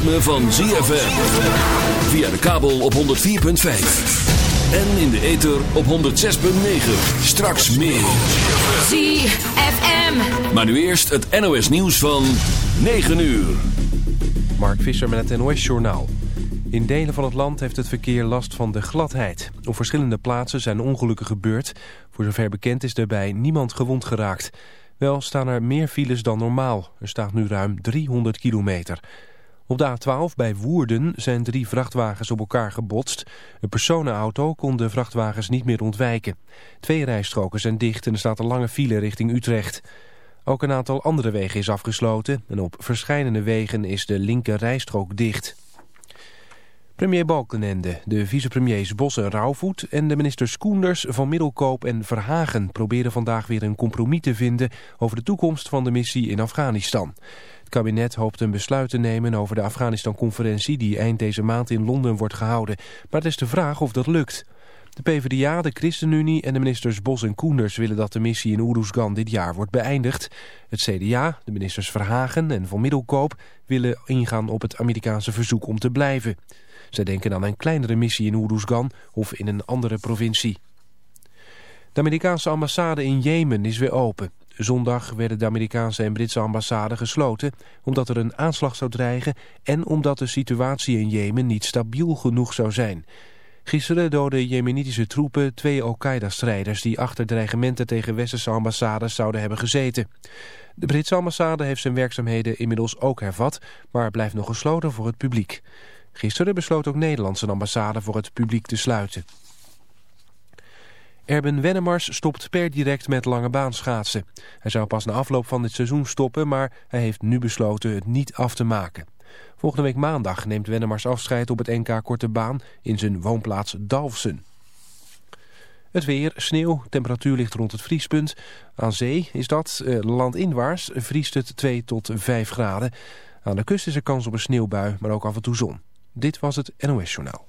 Ritme van ZFM. Via de kabel op 104.5. En in de ether op 106.9. Straks meer. ZFM. Maar nu eerst het NOS nieuws van 9 uur. Mark Visser met het NOS Journaal. In delen van het land heeft het verkeer last van de gladheid. Op verschillende plaatsen zijn ongelukken gebeurd. Voor zover bekend is daarbij niemand gewond geraakt. Wel staan er meer files dan normaal. Er staat nu ruim 300 kilometer. Op de A12 bij Woerden zijn drie vrachtwagens op elkaar gebotst. Een personenauto kon de vrachtwagens niet meer ontwijken. Twee rijstroken zijn dicht en er staat een lange file richting Utrecht. Ook een aantal andere wegen is afgesloten en op verschillende wegen is de linker rijstrook dicht. Premier Balkenende, de vicepremiers Bos en Rauwvoet en de ministers Koenders van Middelkoop en Verhagen proberen vandaag weer een compromis te vinden over de toekomst van de missie in Afghanistan. Kabinet hoopt een besluit te nemen over de Afghanistan-conferentie die eind deze maand in Londen wordt gehouden. Maar het is de vraag of dat lukt. De PvdA, de ChristenUnie en de ministers Bos en Koenders willen dat de missie in Oeroesgan dit jaar wordt beëindigd. Het CDA, de ministers Verhagen en Van Middelkoop willen ingaan op het Amerikaanse verzoek om te blijven. Zij denken aan een kleinere missie in Oeroesgan of in een andere provincie. De Amerikaanse ambassade in Jemen is weer open. Zondag werden de Amerikaanse en Britse ambassade gesloten... omdat er een aanslag zou dreigen... en omdat de situatie in Jemen niet stabiel genoeg zou zijn. Gisteren doden jemenitische troepen twee Al-Qaeda-strijders... die achter dreigementen tegen westerse ambassades zouden hebben gezeten. De Britse ambassade heeft zijn werkzaamheden inmiddels ook hervat... maar blijft nog gesloten voor het publiek. Gisteren besloot ook Nederland zijn ambassade voor het publiek te sluiten. Erben Wennemars stopt per direct met lange baan schaatsen. Hij zou pas na afloop van dit seizoen stoppen, maar hij heeft nu besloten het niet af te maken. Volgende week maandag neemt Wennemars afscheid op het NK Korte Baan in zijn woonplaats Dalfsen. Het weer, sneeuw, temperatuur ligt rond het vriespunt. Aan zee is dat, eh, landinwaarts, vriest het 2 tot 5 graden. Aan de kust is er kans op een sneeuwbui, maar ook af en toe zon. Dit was het NOS Journaal.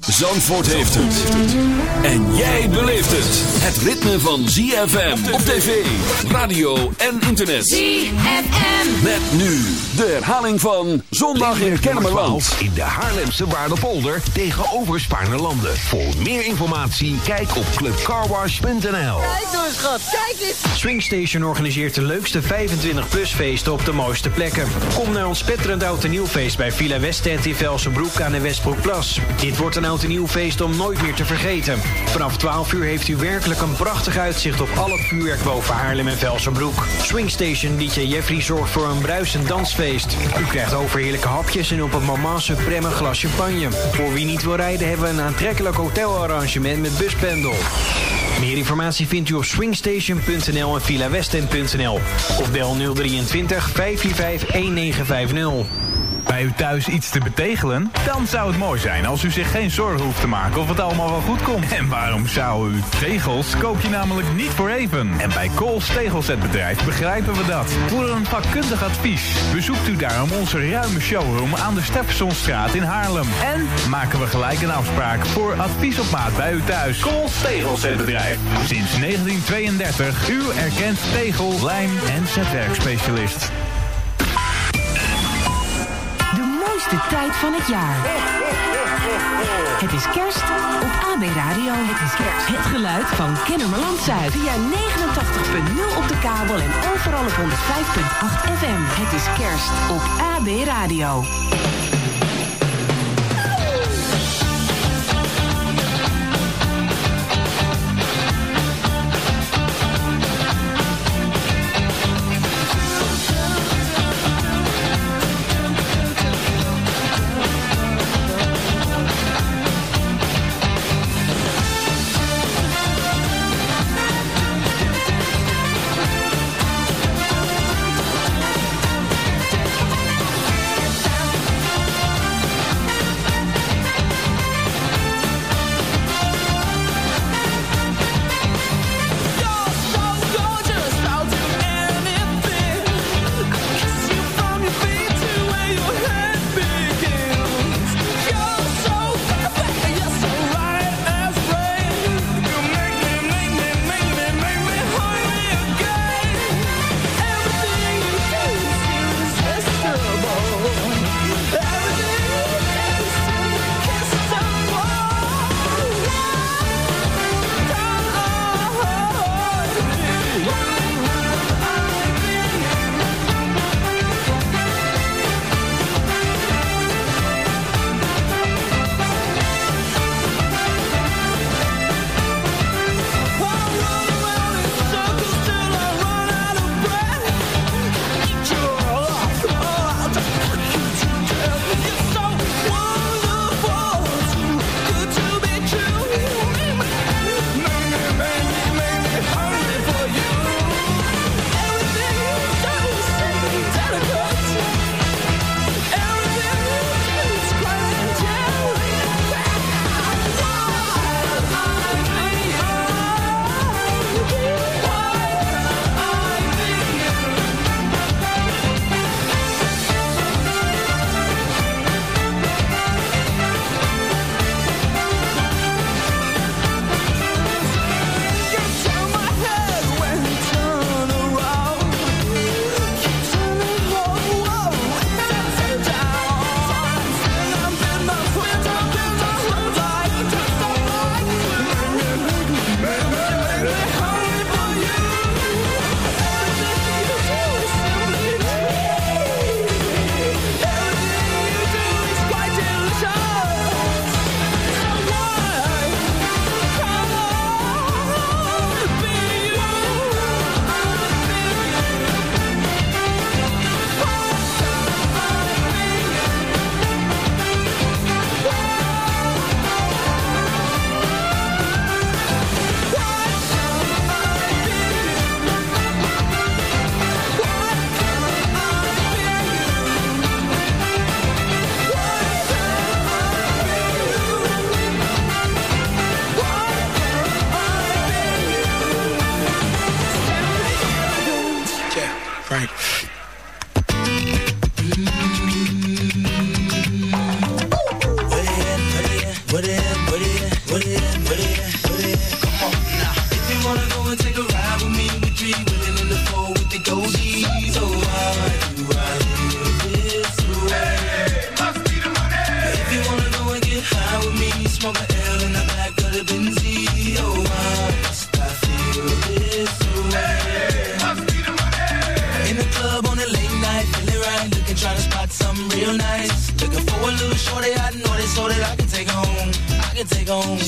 Zandvoort heeft het. En jij beleeft het. Het ritme van ZFM op tv, radio en internet. ZFM. Met nu de herhaling van Zondag in Kennemerland. in de Haarlemse Waardepolder tegenover Spaarne-Landen. Voor meer informatie kijk op clubcarwash.nl. Kijk door schat, kijk eens! Swingstation organiseert de leukste 25-plus feesten op de mooiste plekken. Kom naar ons spetterend oud en nieuw feest bij Villa Westend in Velsenbroek aan de Westbroekplas. Dit wordt een oud en nieuw feest om nooit meer te vergeten. Vanaf 12 uur heeft u werkelijk een prachtig uitzicht op al het vuurwerk boven Haarlem en Velsenbroek. Swingstation DJ Jeffrey zorgt voor een bruisend dansfeest. U krijgt overheerlijke hapjes en op het moment supreme een glas champagne. Voor wie niet wil rijden hebben we een aantrekkelijk hotelarrangement met buspendel. Meer informatie vindt u op swingstation.nl en villawesten.nl of bel 023 545 1950. Bij u thuis iets te betegelen? Dan zou het mooi zijn als u zich geen zorgen hoeft te maken of het allemaal wel goed komt. En waarom zou u? Tegels koop je namelijk niet voor even. En bij Kools Tegelzetbedrijf begrijpen we dat. Voor een vakkundig advies bezoekt u daarom onze ruime showroom aan de Steffensonstraat in Haarlem. En maken we gelijk een afspraak voor advies op maat bij u thuis. Kools Tegelzetbedrijf. Sinds 1932 uw erkend tegel, lijm en zetwerkspecialist. Mooiste tijd van het jaar. Het is kerst op AB Radio. Het is kerst. Het geluid van Kennemerland Zuid. Via 89.0 op de kabel en overal op 105.8 FM. Het is kerst op AB Radio.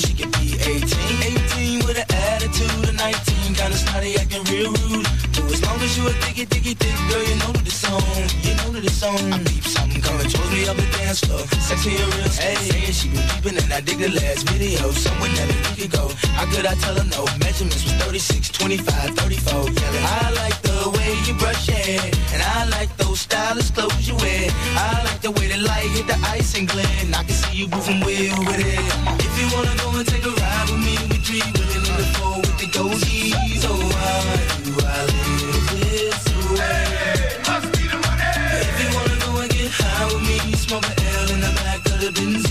she could be 18. 18 with an attitude of 19. Kinda snotty, acting real rude. But as long as you a diggy, diggy, dick, girl, you know that it's on. You know that it's on. I peep something coming towards me up the dance floor. Sexy and real stuff. Hey, she been peeping and I dig the last video. Somewhere that we could go. How could I tell her no? Measurements was 36, 25, 34. Yelling. I like the way you brush hair. And I like those stylish clothes you wear. I like the way the light hit the ice and glint. I can see you moving well with it you wanna go and take a ride with me, we three women in the four with the goatees. Oh, I, do I live this way. Must be the money. If you wanna go and get high with me, smoke a L in the back of the Benz.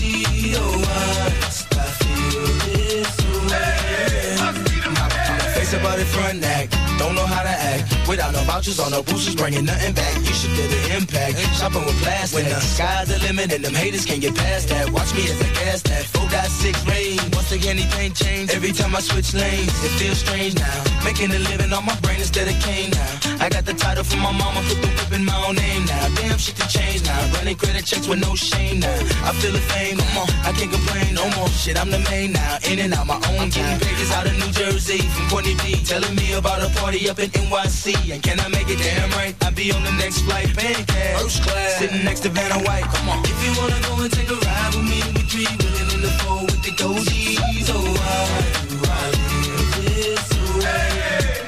Oh, I, I feel this way. Must be the money. I'm, face about it front act, don't know how to act. Without no vouchers or no boosters, bringing nothing back. You should feel the impact. Shopping with plastic. When the sky's the limit and them haters can't get past that. Watch me as I gas that. 4.6 range. Once again, anything change. Every time I switch lanes, it feels strange now. Making a living on my brain instead of cane now. I got the title from my mama, put the whip in my own name now. Damn, shit to change now. Running credit checks with no shame now. I feel the fame, come on, I can't complain no more. Shit, I'm the main now. In and out my own game. Pages out of New Jersey from Courtney B. Telling me about a party up in NYC. And can I make it damn right? I'll be on the next flight, paying cash. First class. Sitting next to Vanna White, come on. If you wanna go and take a ride with me, we three willing in the four with the goldies. Oh, I live this way?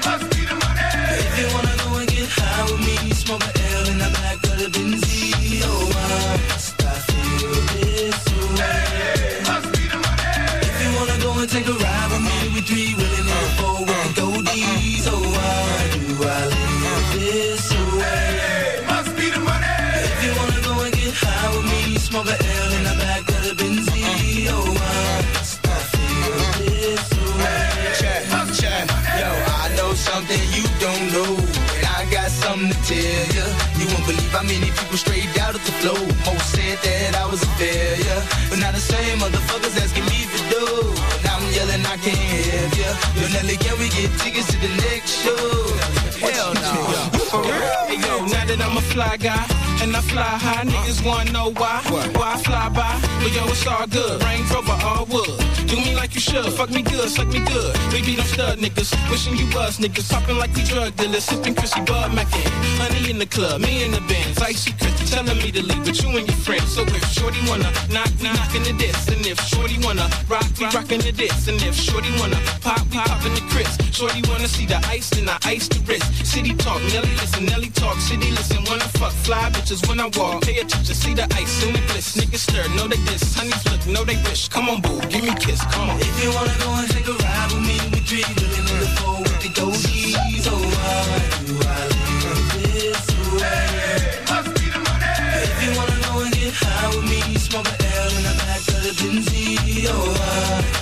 Must be the money. If you wanna go and get high with me, smoke a L in the back of the Benz. Oh, tell you. You won't believe how many people straight out of the flow. Most said that I was a failure. But now the same motherfuckers asking me for dough. Now I'm yelling, I can't help ya. Yo, Nelly, can we get tickets to the next show? Hell no. For real? Hey, yo, now that I'm a fly guy and I fly high, niggas wanna know why. Why I fly by? But yo, it's all good. Range Rover, all wood. Do me like you should. Fuck me good, suck me good. Baby, them stud niggas. Wishing you was niggas. Popping like we drug dealers. Sipping Chrissy Bud Mackin. Honey in the club, me in the Benz. Icy Chris telling me to leave with you and your friends. So if Shorty wanna knock, we knockin' the diss. And if Shorty wanna rock, we rockin' the diss. And if Shorty wanna pop, we poppin' the Chris. Shorty wanna see the ice, then I ice the wrist. City talk, Nelly listen, Nelly talk. City listen, I fuck, fly bitches when I walk. Pay attention, see the ice in the bliss. Niggas stir, know they diss. Honeys look, know they wish. Come on, boo, give me a kiss, come on. If you wanna go and take a ride with me, we three in the four with the goldies. Oh, why do I live this way? Must be the money. If you wanna go and get high with me, smoke a L in the back of the Benz. Oh, why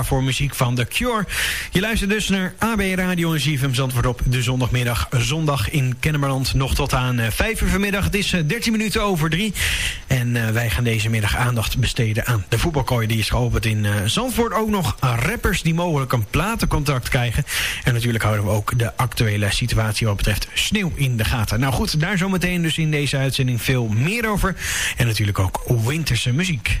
daarvoor muziek van The Cure. Je luistert dus naar AB Radio en ZFM Zandvoort op de zondagmiddag. Zondag in Kennemerland. Nog tot aan eh, 5 uur vanmiddag. Het is eh, 13 minuten over 3. En eh, wij gaan deze middag aandacht besteden aan de voetbalkooi. Die is geopend in eh, Zandvoort. Ook nog rappers die mogelijk een platencontact krijgen. En natuurlijk houden we ook de actuele situatie wat betreft sneeuw in de gaten. Nou goed, daar zometeen dus in deze uitzending veel meer over. En natuurlijk ook winterse muziek.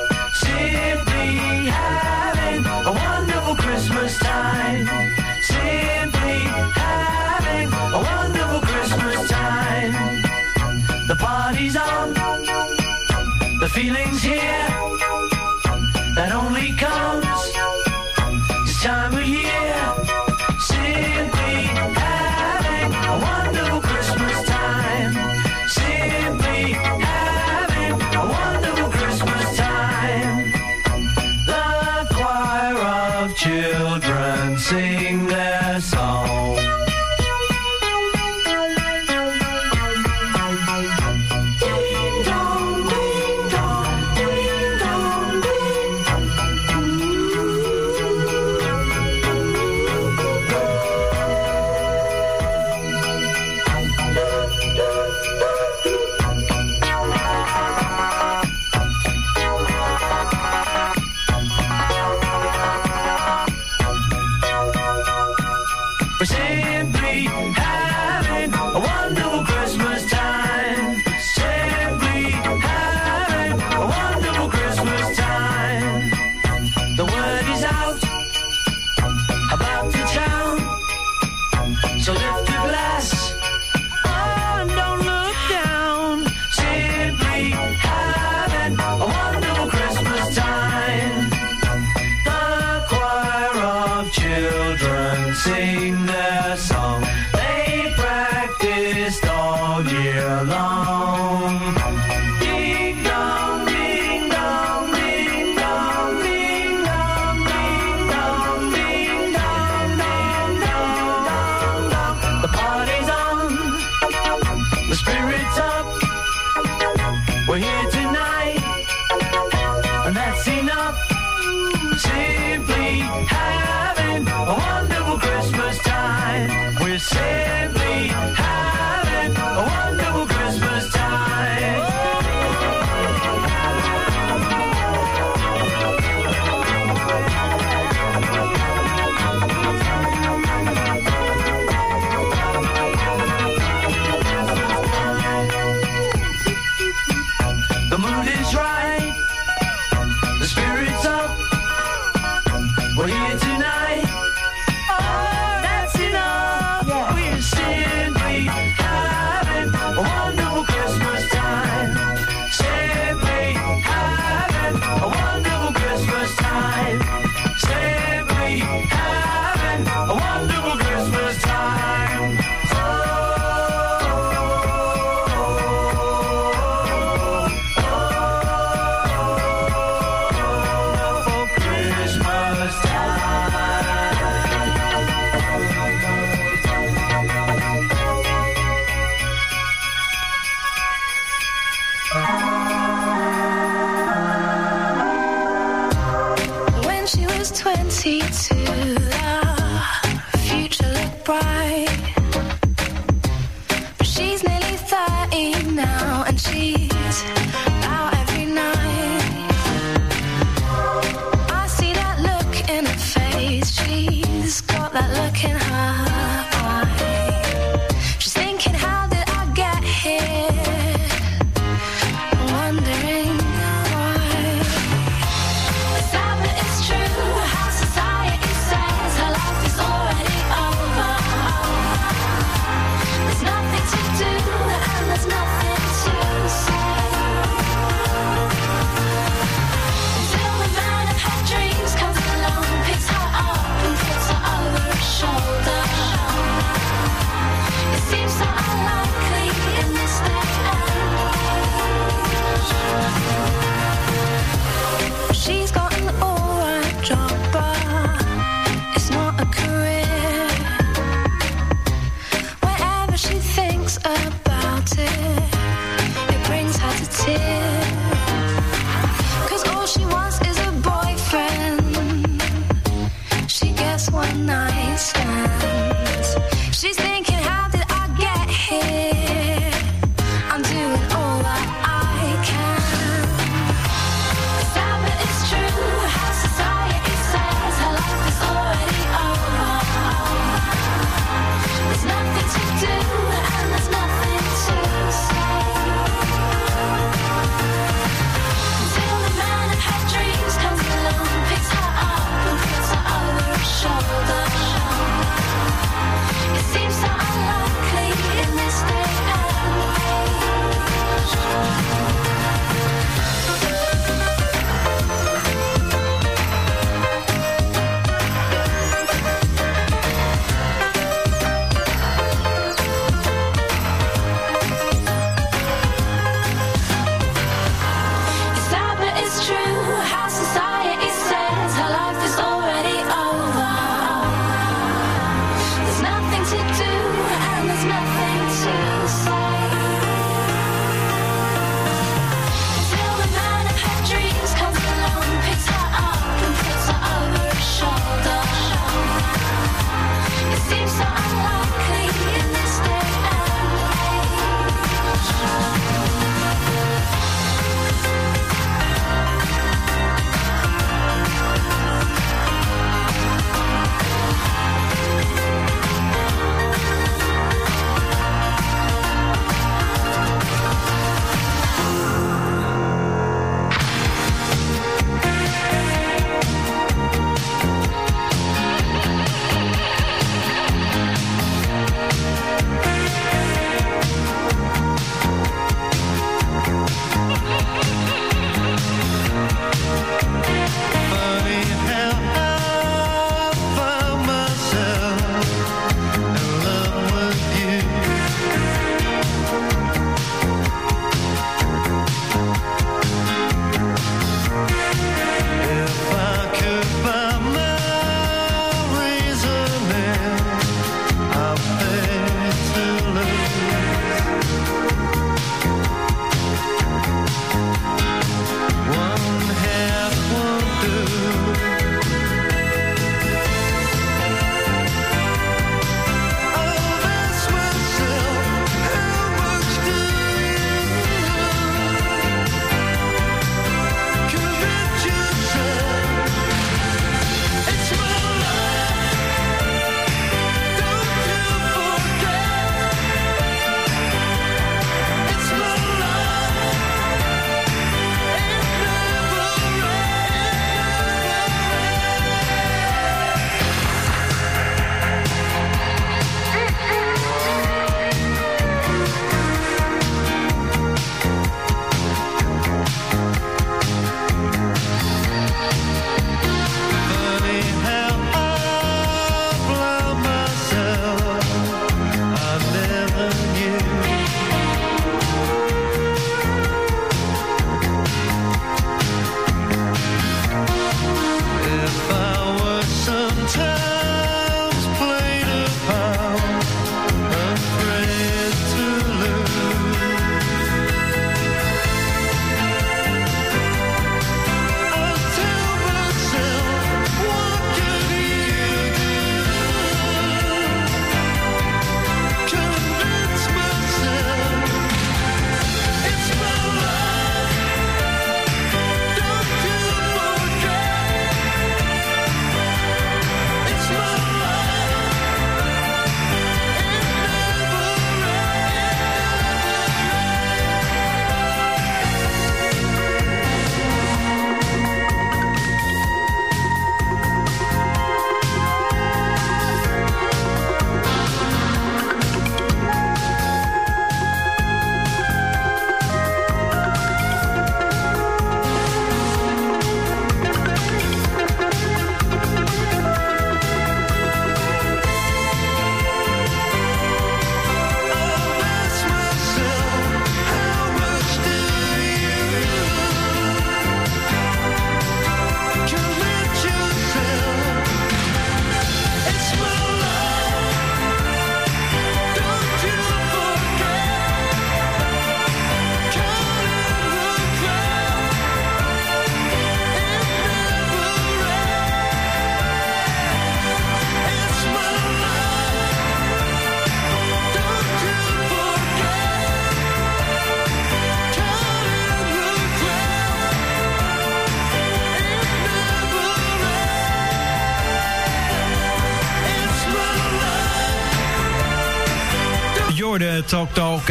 children sing their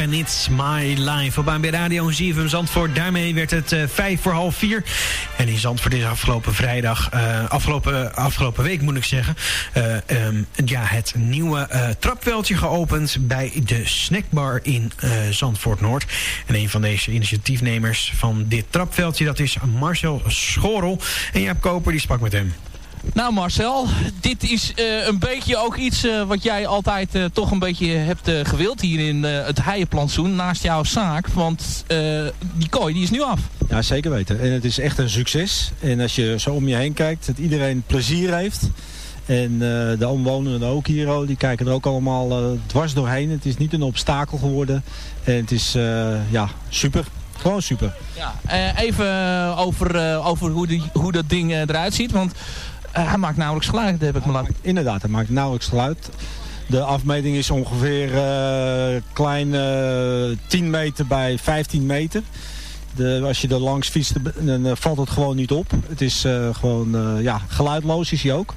en It's My Life op ANB Radio ZFM Zandvoort. Daarmee werd het uh, vijf voor half vier. En in Zandvoort is afgelopen vrijdag, uh, afgelopen, afgelopen week moet ik zeggen... Um, ja, het nieuwe trapveldje geopend bij de snackbar in Zandvoort Noord. En een van deze initiatiefnemers van dit trapveldje, dat is Marcel Schorel. En Jaap Koper, die sprak met hem. Nou Marcel, dit is uh, een beetje ook iets uh, wat jij altijd uh, toch een beetje hebt gewild hier in het heienplantsoen naast jouw zaak. Want die kooi die is nu af. Ja, zeker weten. En het is echt een succes. En als je zo om je heen kijkt, dat iedereen plezier heeft. En de omwonenden ook hier, die kijken er ook allemaal dwars doorheen. Het is niet een obstakel geworden. En het is ja, super. Gewoon super. Ja, even over, over hoe, die, hoe dat ding eruit ziet. Want hij maakt nauwelijks geluid, heb ik me laten... Inderdaad, hij maakt nauwelijks geluid. De afmeting is ongeveer uh, klein uh, 10 meter bij 15 meter. De, als je er langs fietst, dan valt het gewoon niet op. Het is gewoon ja, geluidloos is hij ook.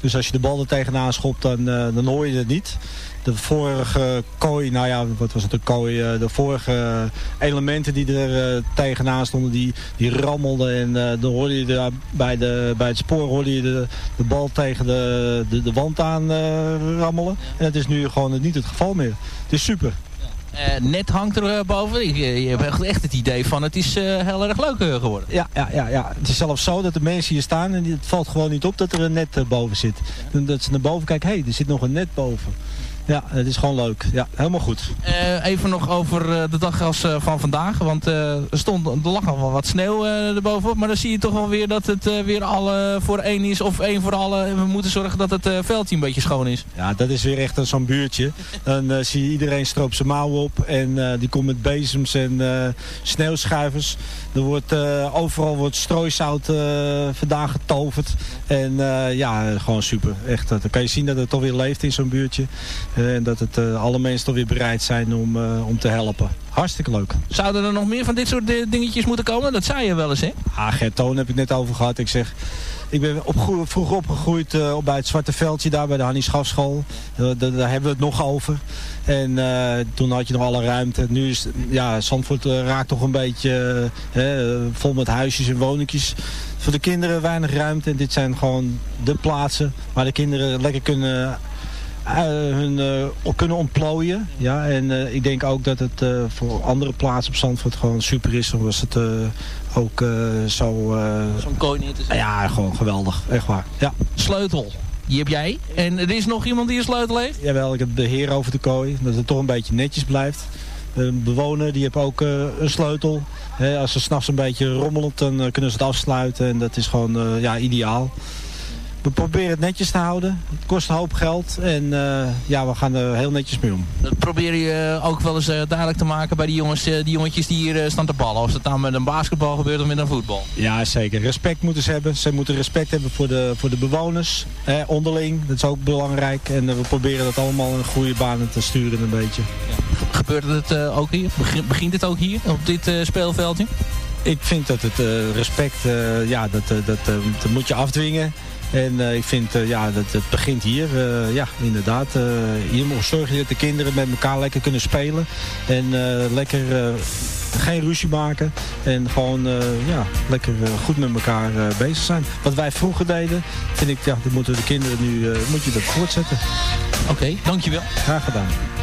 Dus als je de bal er tegenaan schopt, dan, dan hoor je het niet de vorige kooi, nou ja, wat was het, een kooi, eh, de vorige elementen die er uh, tegenaan stonden, die, die rammelden en uh, dan hoorde je daar bij, de, bij het spoor hoorde je de, de bal tegen de, de, de wand aan rammelen. En dat is nu gewoon niet het geval meer. Het is super. Uh, net hangt er uh, boven. Je, je, hebt echt het idee van het is uh, heel erg leuk geworden. Ja, ja, ja, ja, het is zelfs zo dat de mensen hier staan en het valt gewoon niet op dat er een net boven zit. Dat ze naar boven kijken, hé, hey, er zit nog een net boven. Ja, het is gewoon leuk. Ja, helemaal goed. Uh, even nog over uh, de dag als uh, van vandaag. Want er, stond, er lag nog wel wat sneeuw erbovenop. Maar dan zie je toch wel weer dat het weer alle voor één is. Of één voor alle. We moeten zorgen dat het veldje een beetje schoon is. Ja, dat is weer echt zo'n buurtje. Dan zie je iedereen stroopt zijn mouwen op. En die komt met bezems en sneeuwschuivers. Er wordt, overal wordt strooisout vandaan getoverd. En ja, gewoon super. Echt, dan kan je zien dat het toch weer leeft in zo'n buurtje. En dat het, uh, alle mensen toch weer bereid zijn om, uh, om te helpen. Hartstikke leuk. Zouden er nog meer van dit soort dingetjes moeten komen? Dat zei je wel eens, hè? Ah, Gert Toon heb ik net over gehad. Ik zeg, ik ben op, vroeg opgegroeid uh, bij het Zwarte Veldje daar bij de Hannie Schafschool. daar hebben we het nog over. En toen had je nog alle ruimte. Nu is, ja, Zandvoort raakt toch een beetje vol met huisjes en woningjes voor de kinderen weinig ruimte. En dit zijn gewoon de plaatsen waar de kinderen lekker kunnen hun uh, kunnen ontplooien. Ja, en uh, ik denk ook dat het voor andere plaatsen op Zandvoort gewoon super is. Dan was het ook zo... Zo'n kooi neer te zetten. Ja, gewoon geweldig. Echt waar. Ja. Sleutel. Die heb jij. En er is nog iemand die een sleutel heeft? Jawel, ik heb de heer over de kooi. Dat het toch een beetje netjes blijft. Een bewoner die heeft ook een sleutel. als ze s'nachts een beetje rommelt, dan kunnen ze het afsluiten. En dat is gewoon ja, ideaal. We proberen het netjes te houden. Het kost een hoop geld. En uh, ja, we gaan er heel netjes mee om. Dat probeer je ook wel eens uh, duidelijk te maken bij die, jongens, uh, die jongetjes die hier staan te ballen. Of het nou met een basketbal gebeurt of met een voetbal. Ja, zeker. Respect moeten ze hebben. Ze moeten respect hebben voor de, voor de bewoners. Eh, onderling. Dat is ook belangrijk. En we proberen dat allemaal in goede banen te sturen een beetje. Ja. Gebeurt het ook hier? Begint het ook hier op dit speelveldje? Ik vind dat het respect, ja, dat, dat, dat moet je afdwingen. En uh, ik vind, uh, ja, dat, het begint hier. Uh, ja, inderdaad. hier moet zorgen dat de kinderen met elkaar lekker kunnen spelen. En lekker geen ruzie maken. En gewoon, ja, lekker goed met elkaar bezig zijn. Wat wij vroeger deden, vind ik, ja, dat moeten de kinderen nu, moet je dat voortzetten. Oké, okay, dankjewel. Graag gedaan.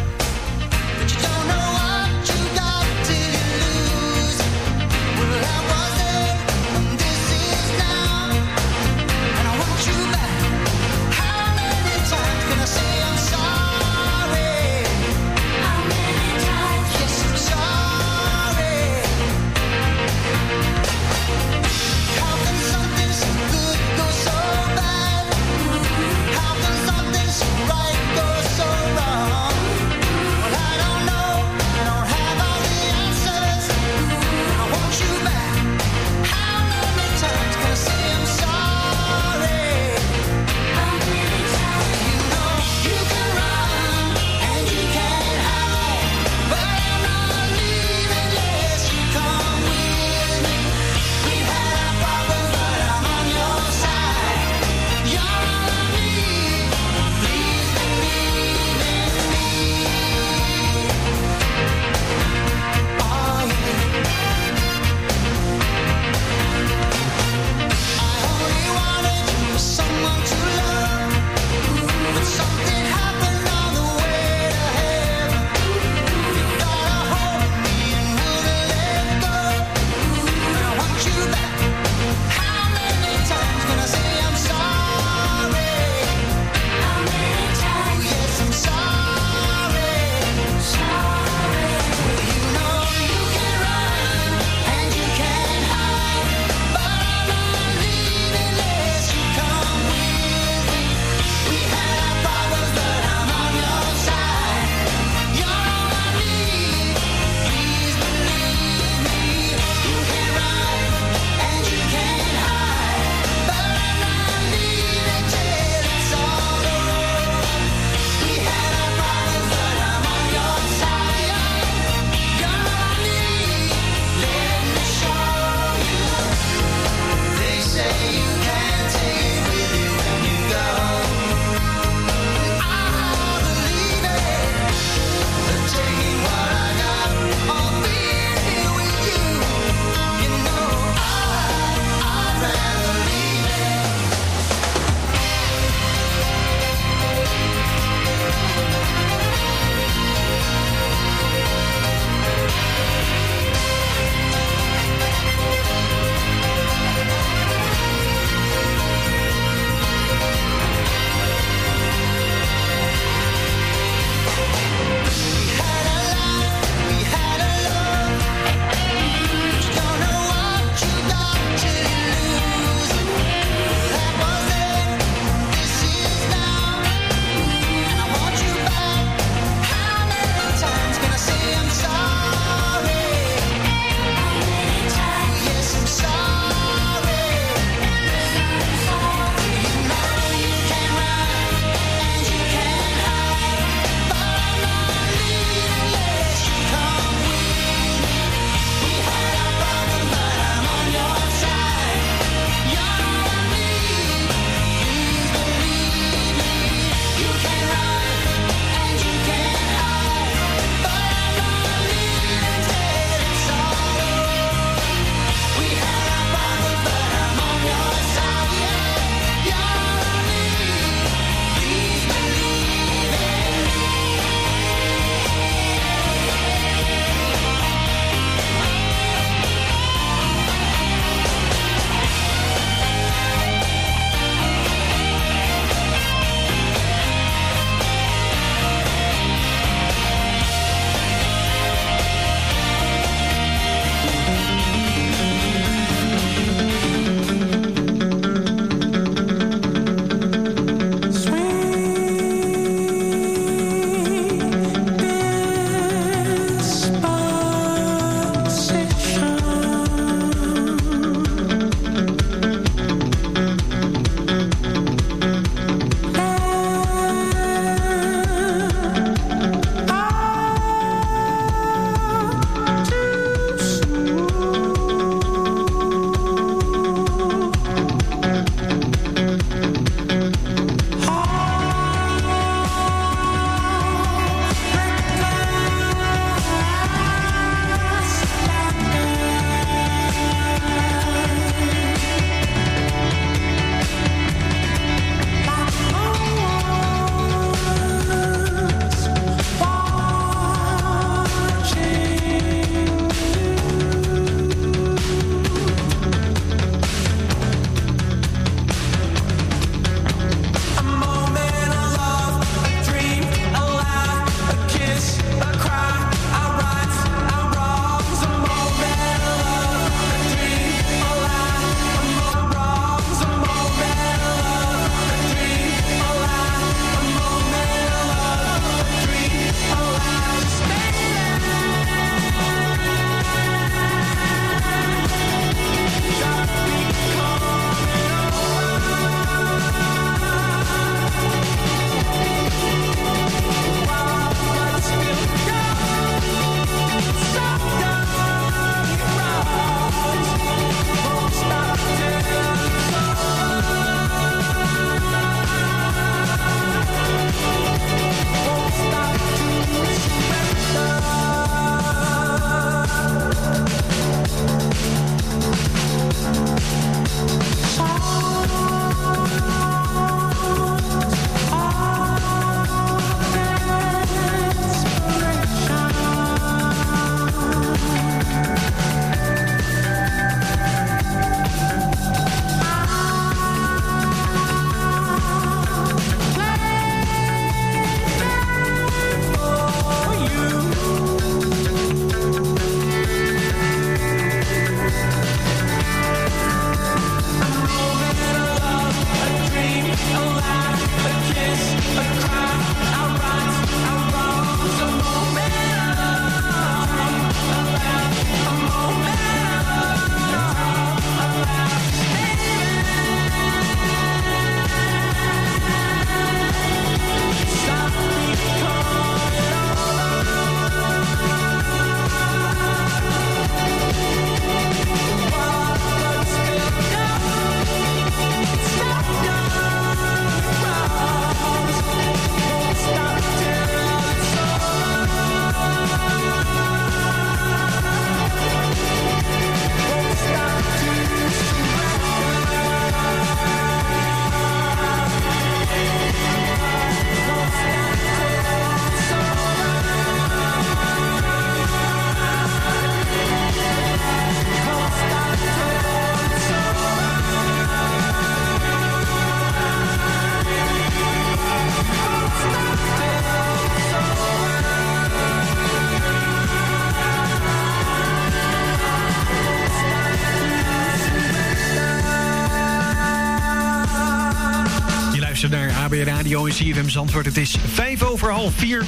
In CFM Zandvoort. Het is vijf over half vier.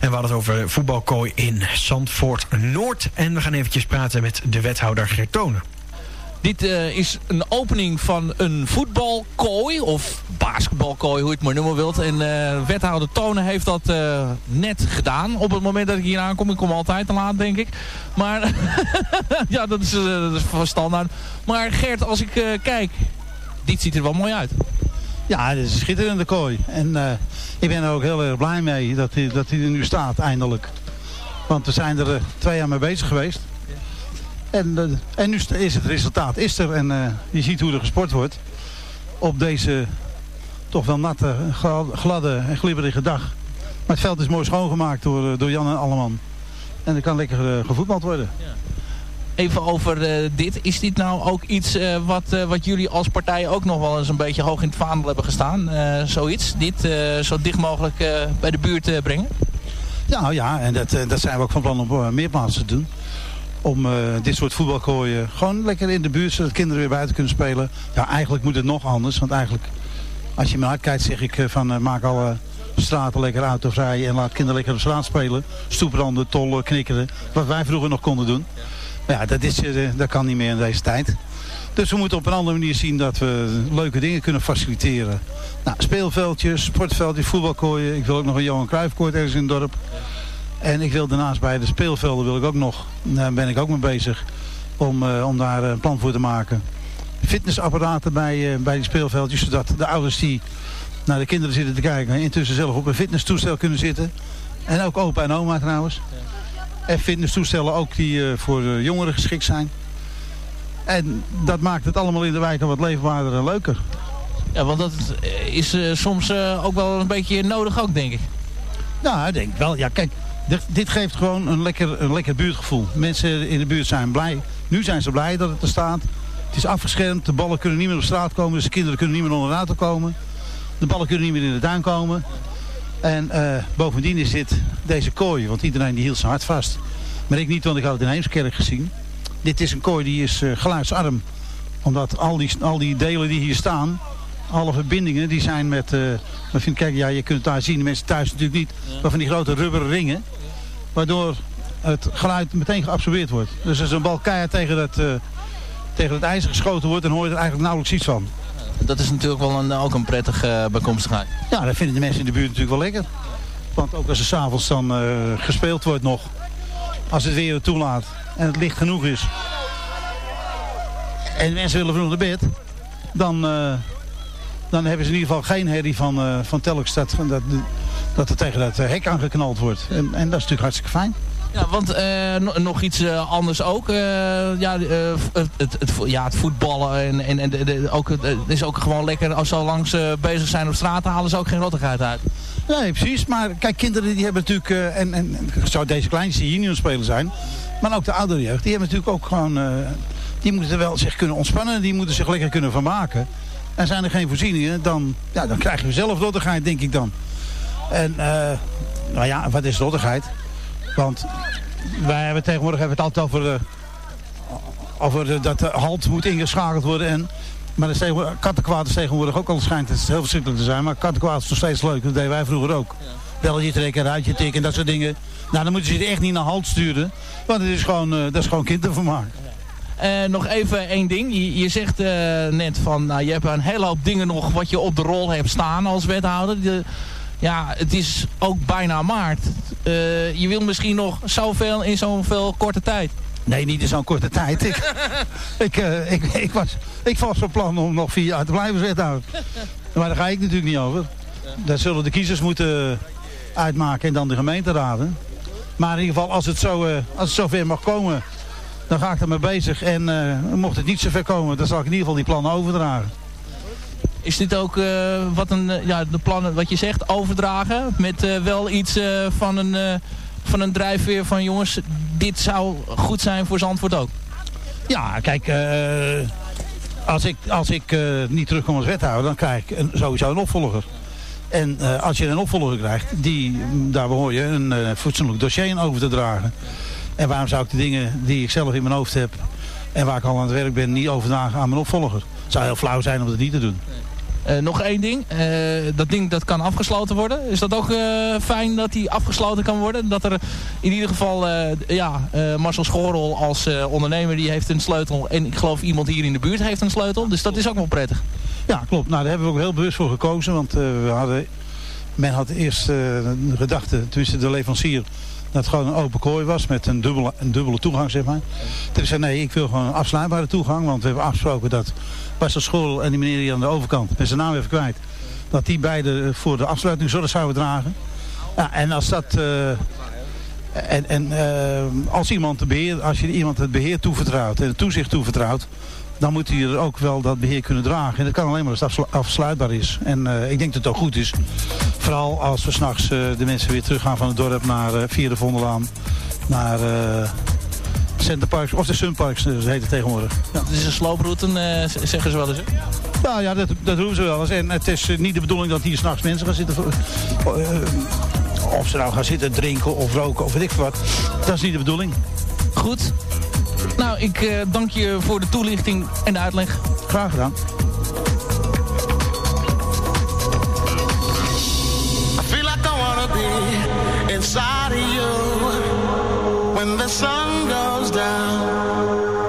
En we hadden het over voetbalkooi in Zandvoort Noord. En we gaan eventjes praten met de wethouder Gertone. Dit uh, is een opening van een voetbalkooi of basketbalkooi, hoe je het maar noemen wilt. En uh, wethouder Tonen heeft dat uh, net gedaan. Op het moment dat ik hier aankom, ik kom altijd te laat denk ik. Maar ja, dat is, dat is van standaard. Maar Gert, als ik kijk, dit ziet er wel mooi uit. Ja, het is een schitterende kooi. En ik ben er ook heel erg blij mee dat hij, dat hij er nu staat, eindelijk. Want we zijn er twee jaar mee bezig geweest. En, uh, en nu is het resultaat is er. En je ziet hoe er gesport wordt. Op deze toch wel natte, gladde en glibberige dag. Maar het veld is mooi schoongemaakt door, door Jan en Alleman. En er kan lekker gevoetbald worden. Ja. Even over dit. Is dit nou ook iets wat, wat jullie als partij ook nog wel eens een beetje hoog in het vaandel hebben gestaan? zoiets? Dit zo dicht mogelijk bij de buurt brengen? Ja, ja, en dat, dat zijn we ook van plan om meer te doen om dit soort voetbalkooien gewoon lekker in de buurt, zodat kinderen weer buiten kunnen spelen. Ja, eigenlijk moet het nog anders, want eigenlijk, als je me uitkijkt, zeg ik van maak alle straten lekker autovrij en laat kinderen lekker op straat spelen. Stoepranden, tollen, knikkeren, wat wij vroeger nog konden doen. Maar ja, dat, is, dat kan niet meer in deze tijd. Dus we moeten op een andere manier zien dat we leuke dingen kunnen faciliteren. Nou, speelveldjes, sportveldjes, voetbalkooien. Ik wil ook nog een Johan Cruijffkoord ergens in het dorp. En ik wil daarnaast bij de speelvelden wil ik ook nog, daar ben ik ook mee bezig, om, uh, om daar een plan voor te maken. Fitnessapparaten bij, bij die speelveldjes, zodat de ouders die naar de kinderen zitten te kijken, intussen zelf op een fitnesstoestel kunnen zitten. En ook opa en oma trouwens. En fitnesstoestellen ook die uh, voor jongeren geschikt zijn. En dat maakt het allemaal in de wijk wat leefbaarder en leuker. Ja, want dat is soms ook wel een beetje nodig ook, denk ik. Ja, ik denk wel. Ja, kijk, dit geeft gewoon een lekker, een lekker buurtgevoel. Mensen in de buurt zijn blij. Nu zijn ze blij dat het er staat. Het is afgeschermd. De ballen kunnen niet meer op straat komen. Dus de kinderen kunnen niet meer onder de auto komen. De ballen kunnen niet meer in de tuin komen. En uh, bovendien is dit deze kooi. Want iedereen die hield zijn hart vast. Maar ik niet, want ik had het in Heemskerk gezien. Dit is een kooi die is uh, geluidsarm. Omdat al die, al die delen die hier staan alle verbindingen die zijn met, uh, vind, kijk, ja, je kunt het daar zien, de mensen thuis natuurlijk niet, maar van die grote rubberen ringen waardoor het geluid meteen geabsorbeerd wordt. Dus als een bal keihard tegen uh, tegen het ijzer geschoten wordt, dan hoor je er eigenlijk nauwelijks iets van. Dat is natuurlijk wel een, ook een prettige uh, bijkomstigheid. Ja, dat vinden de mensen in de buurt natuurlijk wel lekker. Want ook als er s'avonds dan uh, gespeeld wordt nog, als het weer toelaat en het licht genoeg is, en de mensen willen vroeg naar bed, dan, dan hebben ze in ieder geval geen herrie van, van telkens dat, dat, dat er tegen dat eh, hek aangeknald wordt. En, en dat is natuurlijk hartstikke fijn. Ja, want uh, nog iets uh, anders ook. Uh, ja, het, het, ja, het voetballen en, en, en ook, het is ook gewoon lekker als ze al langs bezig zijn op straat, halen ze ook geen rottigheid uit. Nee, precies. Maar kijk, kinderen die hebben natuurlijk, en, en zou deze nu spelen zijn, maar ook de oudere jeugd, die hebben natuurlijk ook gewoon, die moeten wel zich kunnen ontspannen, die moeten zich lekker kunnen vermaken. En zijn er geen voorzieningen, dan, ja, dan krijgen we zelf rottigheid, denk ik dan. En nou ja, wat is rottigheid? Want wij hebben tegenwoordig hebben het altijd over, de, over dat de halt moet ingeschakeld worden. En, maar de kattenkwaad is tegenwoordig ook al schijnt het heel verschrikkelijk te zijn. Maar kattenkwaad is nog steeds leuk. Dat deden wij vroeger ook. Belletje trekken, ruitje tikken en dat soort dingen. Nou, dan moeten ze er echt niet naar halt sturen. Want het is gewoon, uh, dat is gewoon kindervermaak. Uh, nog even één ding. Je, je zegt uh, net van, nou, je hebt een hele hoop dingen nog wat je op de rol hebt staan als wethouder. De, ja, het is ook bijna maart. Uh, je wil misschien nog zoveel in zoveel korte tijd. Nee, niet in zo'n korte tijd. Ik, ik, uh, ik, ik, was, ik was van plan om nog vier jaar te blijven wethouder. Maar daar ga ik natuurlijk niet over. Dat zullen de kiezers moeten uitmaken en dan de gemeenteraden. Maar in ieder geval, als het, zo, uh, als het zover mag komen, dan ga ik ermee bezig. En mocht het niet zover komen, dan zal ik in ieder geval die plannen overdragen. Is dit ook uh, wat een, uh, ja, de plannen, wat je zegt, overdragen? Met uh, wel iets van, een, van een drijfveer van jongens, dit zou goed zijn voor Zandvoort ook? Ja, kijk, als ik, als ik niet terugkom als wethouder, dan krijg ik sowieso een opvolger. En als je een opvolger krijgt, die, daar behoor je een voedsellijk dossier in over te dragen. En waarom zou ik de dingen die ik zelf in mijn hoofd heb en waar ik al aan het werk ben, niet overdragen aan mijn opvolger? Het zou heel flauw zijn om dat niet te doen. Eh, nog één ding. Eh, dat ding dat kan afgesloten worden. Is dat ook eh, fijn dat die afgesloten kan worden? Dat er in ieder geval, ja, Marcel Schorrel als ondernemer die heeft een sleutel. En ik geloof iemand hier in de buurt heeft een sleutel. Dus dat is ook wel prettig. Ja, klopt. Nou, daar hebben we ook heel bewust voor gekozen. Want we hadden, men had eerst de gedachte, tenminste de leverancier dat het gewoon een open kooi was met een dubbele, een dubbele toegang, zeg maar. Toen zei nee, ik wil gewoon een afsluitbare toegang, want we hebben afgesproken dat Pastor School en die meneer die aan de overkant, met zijn naam even kwijt, dat die beide voor de afsluiting zorg zouden dragen. Ja, en als dat... Uh, en, en uh, als, iemand de beheer, als je iemand het beheer toevertrouwt en het toezicht toevertrouwt, dan moet hij er ook wel dat beheer kunnen dragen. En dat kan alleen maar als het afsluitbaar is. En uh, ik denk dat het ook goed is. Vooral als we s'nachts uh, de mensen weer teruggaan van het dorp naar uh, Vierde Vondelaan. Naar Centerparks, of de Sunparks, dus heet het tegenwoordig. Ja. Het is een slooproute, zeggen ze wel eens. Hè? Nou ja, dat, dat doen ze wel eens. En het is niet de bedoeling dat hier s'nachts mensen gaan zitten... of ze nou gaan zitten drinken of roken of weet ik wat. Dat is niet de bedoeling. Goed, nou, ik uh, dank je voor de toelichting en de uitleg. Graag gedaan. I feel like I wanna be inside of you when the sun goes down.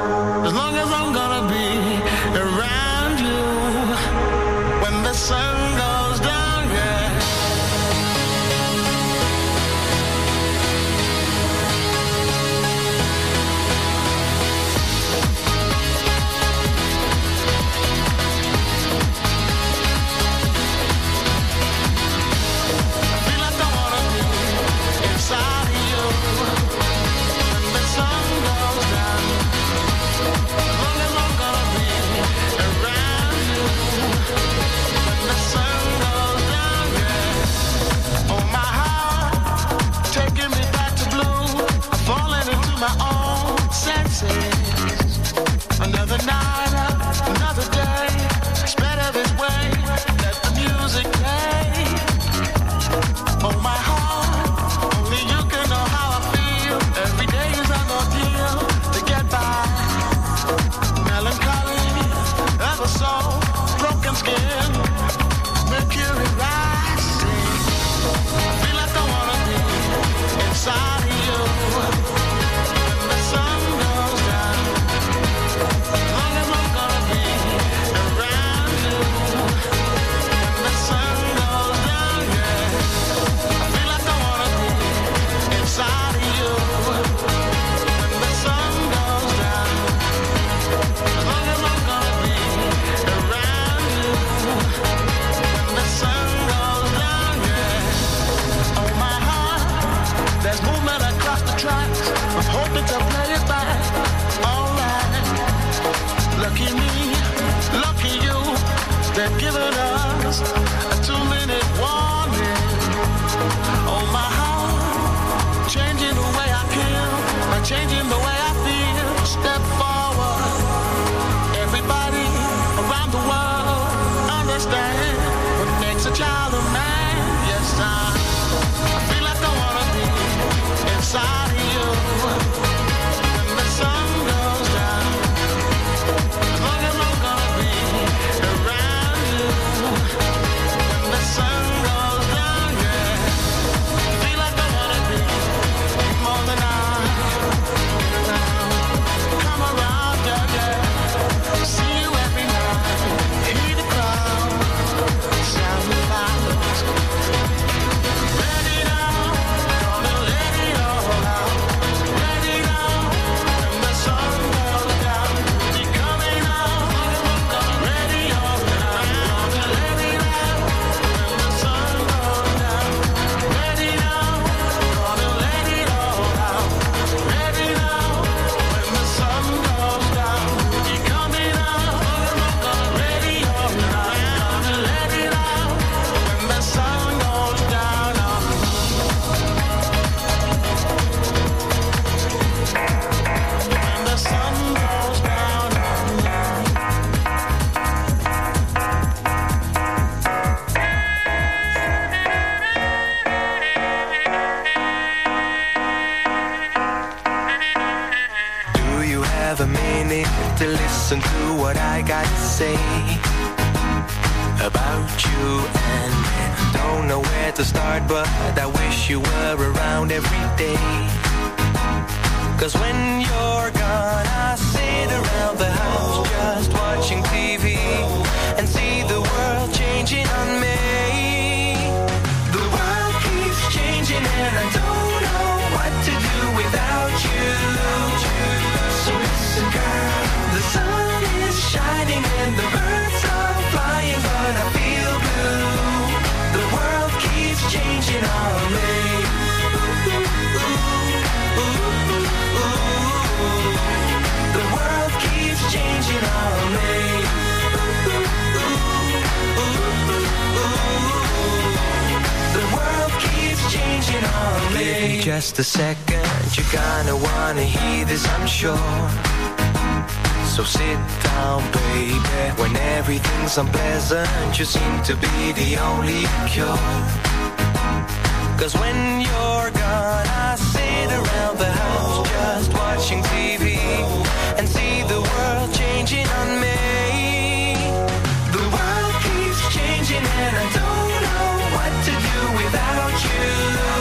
Just a second, you're gonna wanna hear this, I'm sure. So sit down, baby. When everything's unpleasant, you seem to be the only cure. Cause when you're gone, I sit around the house just watching TV and see the world changing on me. The world keeps changing and I don't know what to do without you.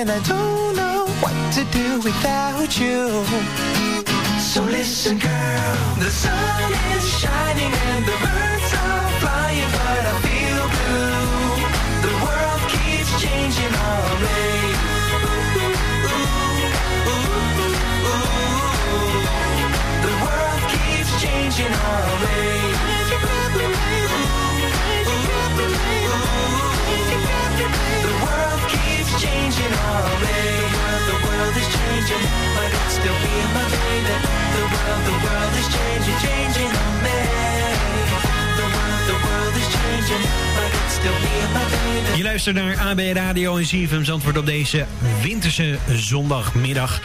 and I don't know what to do without you. So listen, girl, the sun is shining and the birds are flying, but I feel blue. The world keeps changing on me. The world keeps changing on me. World is changing, but it's still being my baby. The world, the world is changing, changing on Je luistert naar AB Radio en CFM Zandvoort op deze winterse zondagmiddag.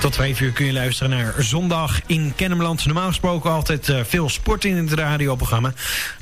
Tot 5 uur kun je luisteren naar Zondag in Kennemerland. Normaal gesproken altijd eh, veel sport in het radioprogramma.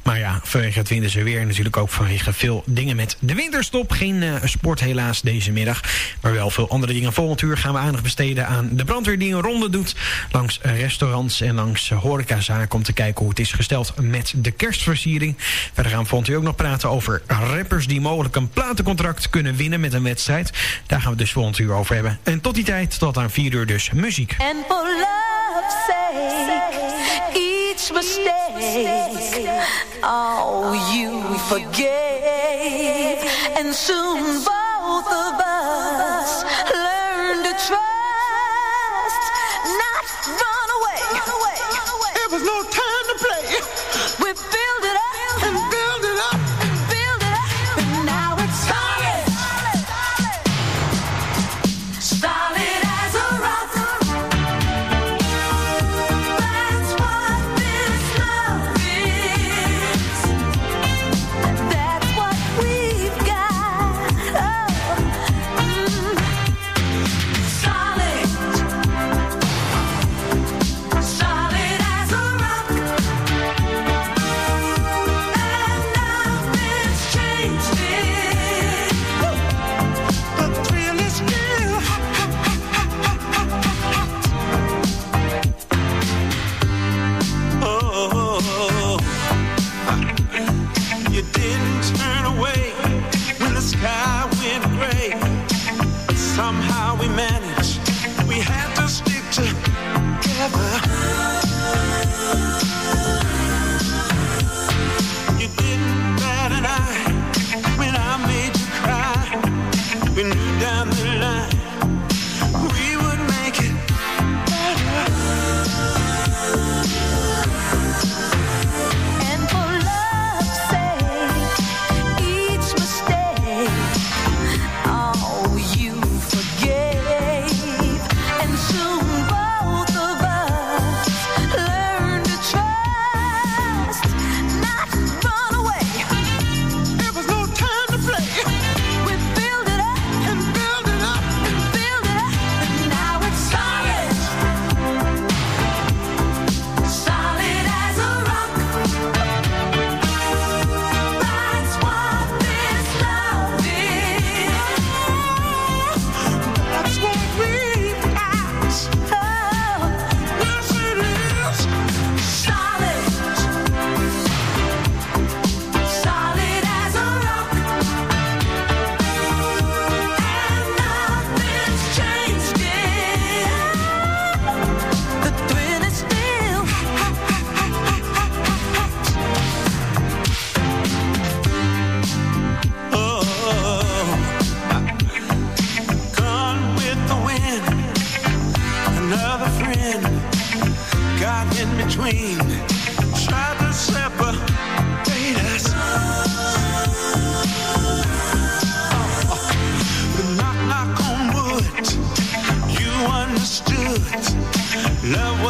Maar ja, vanwege het winterse weer en natuurlijk ook vanwege veel dingen met de winterstop. Geen eh, sport helaas deze middag. Maar wel veel andere dingen. Volgend uur gaan we aandacht besteden aan de brandweer die een ronde doet. Langs eh, restaurants en langs horecazaken om te kijken hoe het is gesteld met de kerstversiering. Verder gaan uur ook nog praten over rappers die mogelijk een platencontract kunnen winnen met een wedstrijd. Daar gaan we dus volgend uur over hebben. En tot die tijd, tot aan 4 uur dus muziek. And for love's sake, each mistake, oh, you forgave. And soon both of us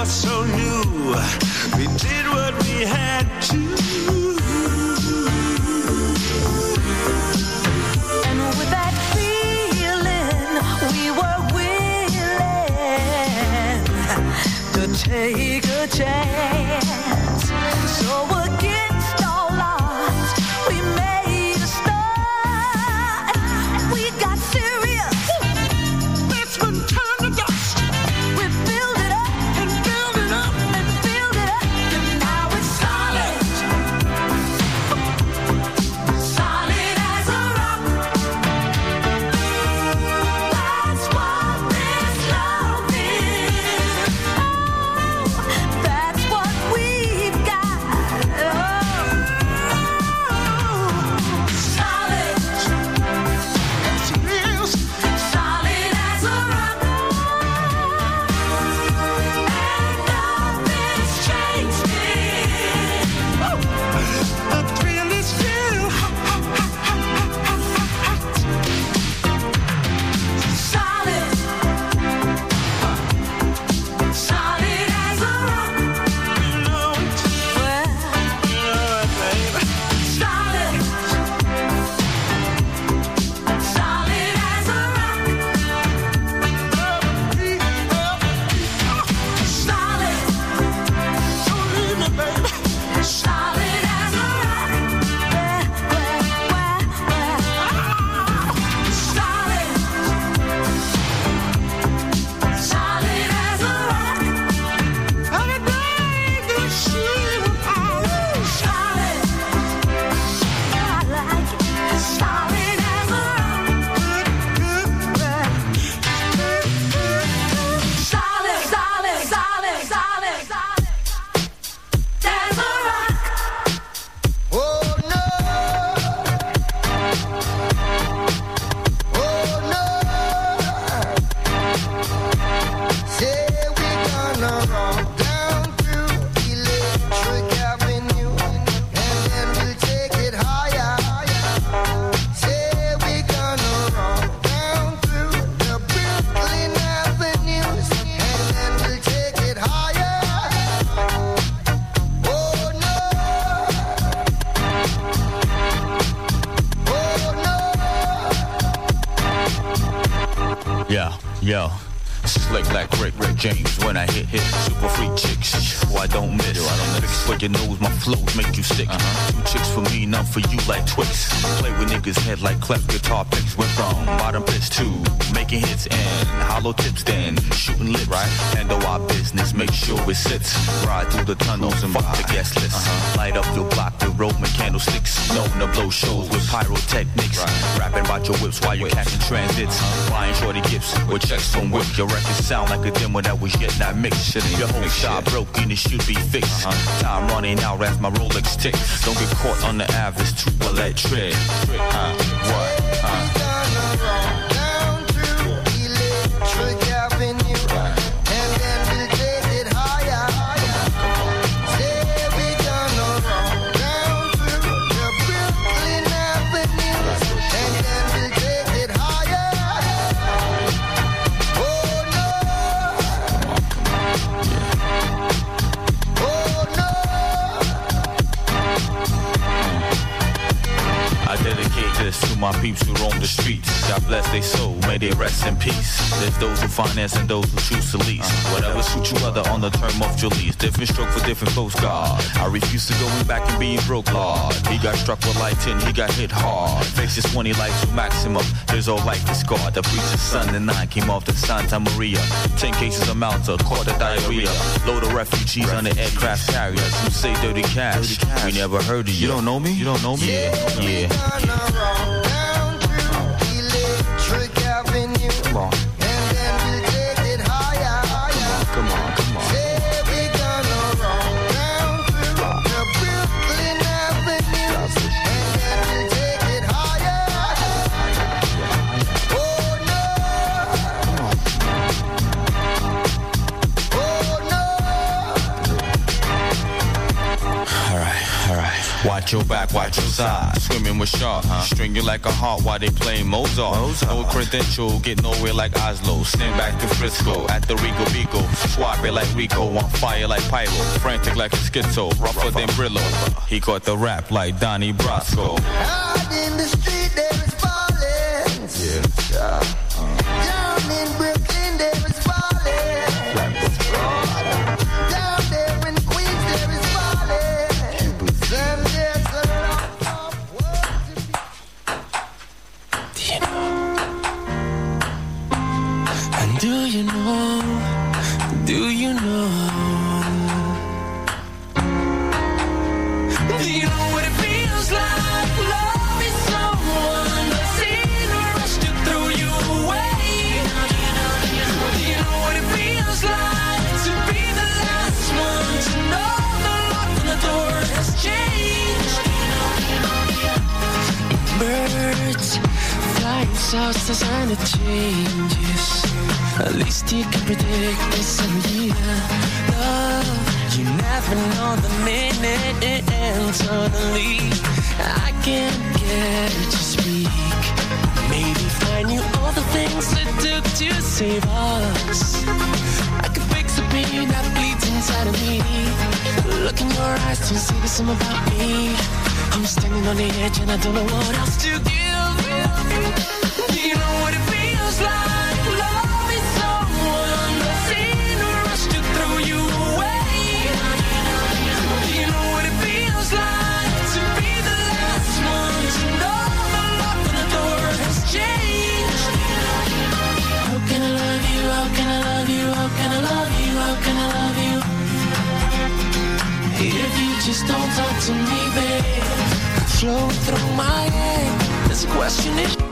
so new. Niggas head like cleft guitar picks. Went from bottom pitch to making hits and hollow tips, then shooting lips. Right. Handle our business, make sure it sits. Ride through the tunnels and fuck the guest list. Light up your block with Roman candlesticks. Known to blow shows with pyrotechnics. Rapping about your whips while you're catching transits. Buying shorty gifts with checks from whip. Your records sound like a demo that was yet not mixed. Your whole shot broken, it should be fixed. Time running out as my Rolex tick. Don't get caught on the average, too electric. Uh, what? Uh. They rest in peace. There's those who finance and those who choose to lease. Whatever suits you other on the term of your lease. Different stroke for different folks, God. I refuse to go back and being broke, Lord. He got struck with lightning, he got hit hard. Faces 20 life to maximum. There's all life is scarred. The preacher's son and nine came off the Santa Maria. Ten cases of Malta, caught diarrhea. Load of refugees on the aircraft carriers. Who say dirty cash? We never heard of you. You don't know me? You don't know me? Yeah. yeah. Electric Watch your back, watch your side. Swimming with sharks, string you like a heart while they playing Mozart. No credential, get nowhere like Oslo. Send back to Frisco at the Rico Bico. Swap it like Rico, on fire like Pyro. Frantic like a schizo, rougher than Brillo. He caught the rap like Donnie Brasco. Do you know? Do you know? Do you know what it feels like? Love is someone that's seen or rushed to throw you away. Do you know what it feels like to be the last one to know the lock on the door has changed? Birds flying south designed to changes. At least you can predict this every year. Love, you never know the minute, it ends. suddenly I can't get to speak. Maybe find you all the things it took to save us, I could fix the pain that bleeds inside of me. Look in your eyes to see there's something about me. I'm standing on the edge and I don't know what else to give. Just don't talk to me, babe, flow through my head. There's a question is.